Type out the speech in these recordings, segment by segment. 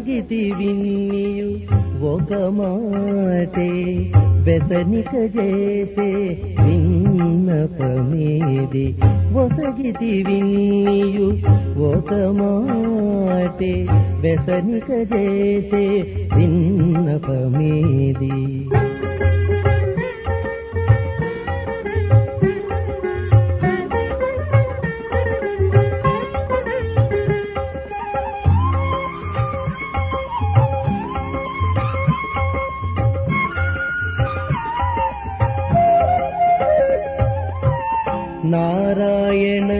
ఒసగితి విన్నియు. ఒక మాటే బెసనిక చేసే విన్నపమేది. ఒసగితి విన్నియు. ఒక మాటే వెసనిక చేసే విన్నపమేది. నారాయణ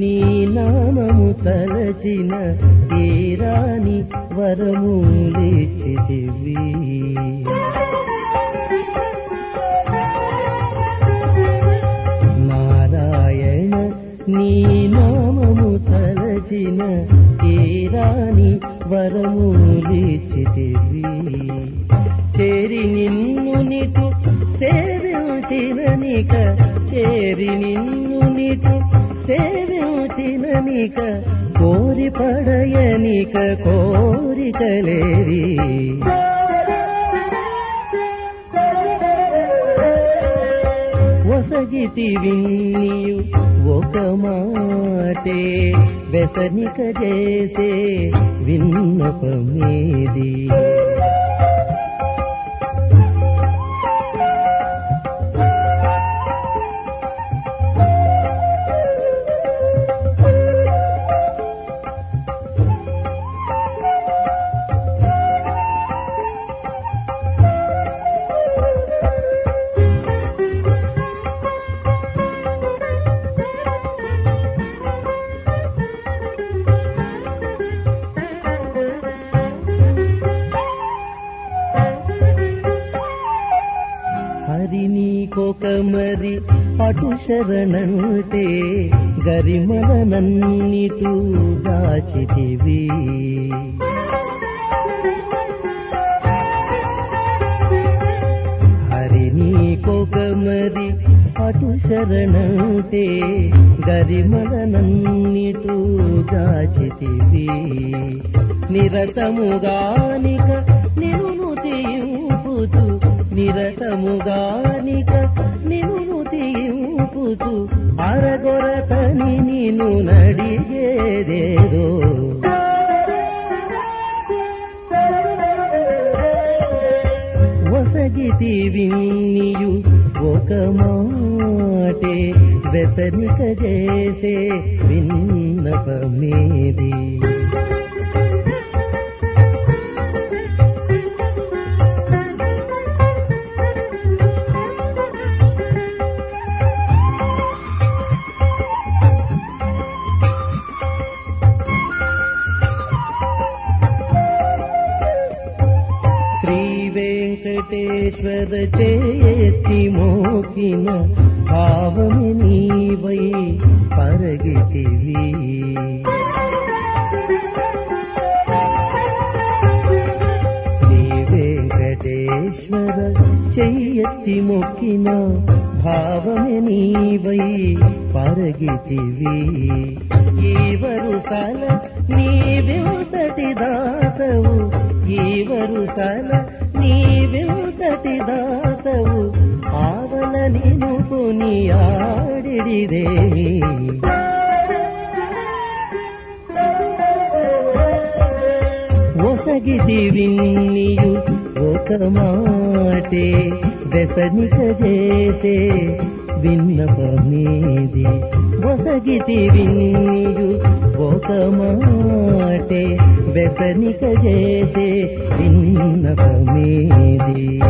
నీ నామము తలచిన తీరాని వరములిచ్చితివి నారాయణ నీ నామము తలచిన తీరాని వరములిచ్చితివి చేరి నిన్ను నిటు సేవ సేవించిన నిక చేరి నిన్ను నీకు సేవించిన నిక కోరి పడయనిక కోరికలేవి. ఒసగితి విన్నియు ఒక మాటే బెసనిక చేసే విన్నపమేది. అది నీకొక మరి అటు శరణంటే గరిమల నన్నిటూ దాచితివి. హరి నీకొక మరి అటు శరణంటే గరిమల నన్నిటూ దాచితివి. నిరతముగానిక నిన్ను తీయుపుతూ నిరతముగానిక నిన్ను తీయుపుతూ అరగొరతని నిన్ను నడిగేదేదో. ఒసగితి విన్నియు ఒక మాటే వెసనిక చేసే విన్నపమేది. శ్రీ వెంకటేశ్వర చేతి మోకిన భావము నీవై పరగితివి. శ్రీ వెంకటేశ్వర చెయ్యెత్తి మొక్కిన భావమి నీవై పరగితివి. ఈ వరుసల నీవెంతటి దాతవు ఈ వరుసల నీవెంతటి దాతవు ఆవల నిను కొని ఆడిడిదేమి ఒసగిది ఒక మాటే దశనిక చేసే విన్నపమేది. ఒసగితి విన్నియు ఒక మాటే వెసనిక చేసే విన్నపమేది.